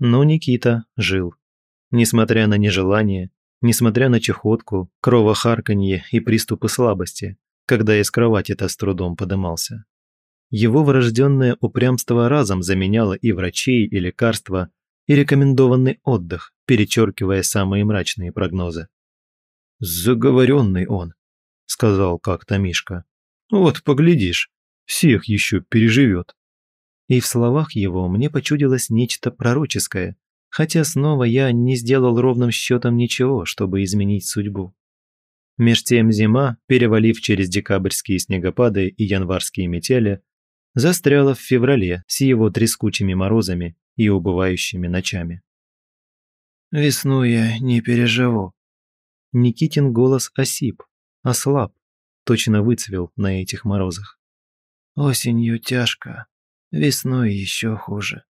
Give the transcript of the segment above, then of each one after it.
Но Никита жил. Несмотря на нежелание, несмотря на чехотку, кровохарканье и приступы слабости, когда из кровати-то с трудом подымался. Его врожденное упрямство разом заменяло и врачей, и лекарства, и рекомендованный отдых, перечеркивая самые мрачные прогнозы. «Заговоренный он», — сказал как-то Мишка. «Вот поглядишь, всех еще переживет» и в словах его мне почудилось нечто пророческое, хотя снова я не сделал ровным счетом ничего, чтобы изменить судьбу. Меж тем зима, перевалив через декабрьские снегопады и январские метели, застряла в феврале с его трескучими морозами и убывающими ночами. «Весну я не переживу». Никитин голос осип, ослаб, точно выцвел на этих морозах. «Осенью тяжко, Весной еще хуже.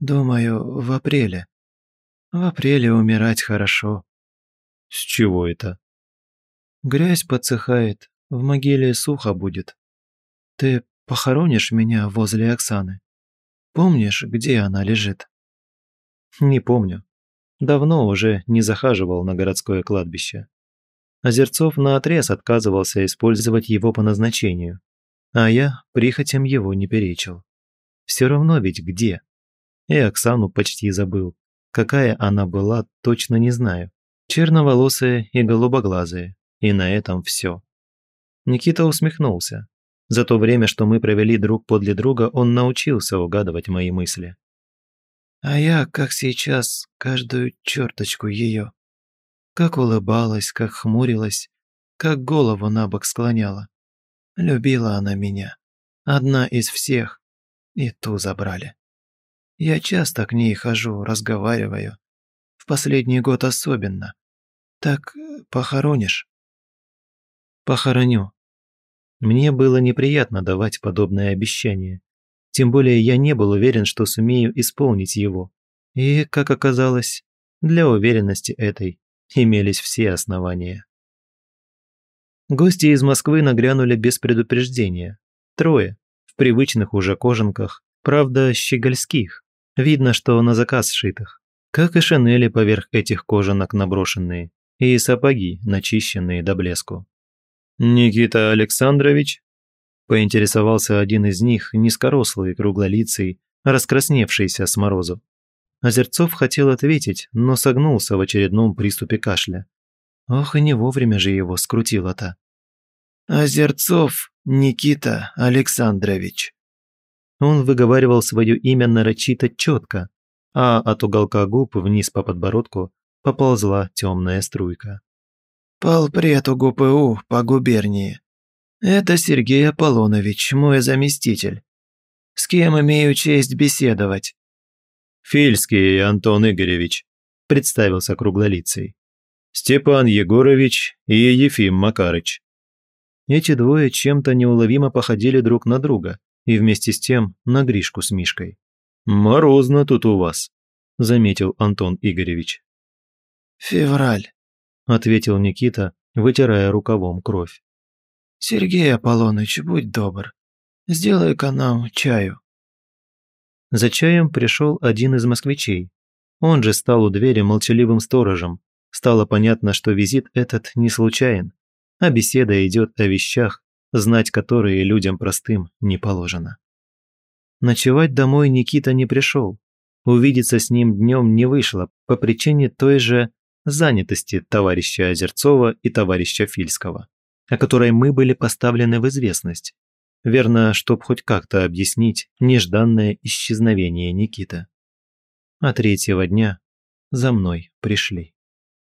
Думаю, в апреле. В апреле умирать хорошо. С чего это? Грязь подсыхает, в могиле сухо будет. Ты похоронишь меня возле Оксаны? Помнишь, где она лежит? Не помню. Давно уже не захаживал на городское кладбище. Озерцов наотрез отказывался использовать его по назначению, а я прихотям его не перечил. Все равно ведь где. И Оксану почти забыл. Какая она была, точно не знаю. Черноволосая и голубоглазая. И на этом все. Никита усмехнулся. За то время, что мы провели друг подле друга, он научился угадывать мои мысли. А я, как сейчас, каждую черточку ее. Как улыбалась, как хмурилась, как голову на бок склоняла. Любила она меня. Одна из всех. И ту забрали. Я часто к ней хожу, разговариваю. В последний год особенно. Так э, похоронишь? Похороню. Мне было неприятно давать подобное обещание. Тем более я не был уверен, что сумею исполнить его. И, как оказалось, для уверенности этой имелись все основания. Гости из Москвы нагрянули без предупреждения. Трое привычных уже кожанках, правда, щегольских. Видно, что на заказ сшитых. Как и шинели поверх этих кожанок наброшенные, и сапоги, начищенные до блеску. «Никита Александрович?» Поинтересовался один из них, низкорослый, круглолицый, раскрасневшийся с морозу. Озерцов хотел ответить, но согнулся в очередном приступе кашля. Ох, и не вовремя же его скрутило-то. «Озерцов!» Никита Александрович». Он выговаривал свое имя нарочито четко, а от уголка губ вниз по подбородку поползла темная струйка. Полпред УГПУ по губернии. Это Сергей Аполлонович, мой заместитель. С кем имею честь беседовать?» «Фильский Антон Игоревич», – представился круглолицей. «Степан Егорович и Ефим Макарыч» эти двое чем-то неуловимо походили друг на друга и вместе с тем на Гришку с Мишкой. «Морозно тут у вас», – заметил Антон Игоревич. «Февраль», – ответил Никита, вытирая рукавом кровь. «Сергей Аполлоныч, будь добр, сделай-ка нам чаю». За чаем пришел один из москвичей. Он же стал у двери молчаливым сторожем. Стало понятно, что визит этот не случайен а беседа идет о вещах, знать которые людям простым не положено. Ночевать домой Никита не пришел. Увидеться с ним днем не вышло по причине той же занятости товарища Озерцова и товарища Фильского, о которой мы были поставлены в известность. Верно, чтоб хоть как-то объяснить нежданное исчезновение Никита. А третьего дня за мной пришли.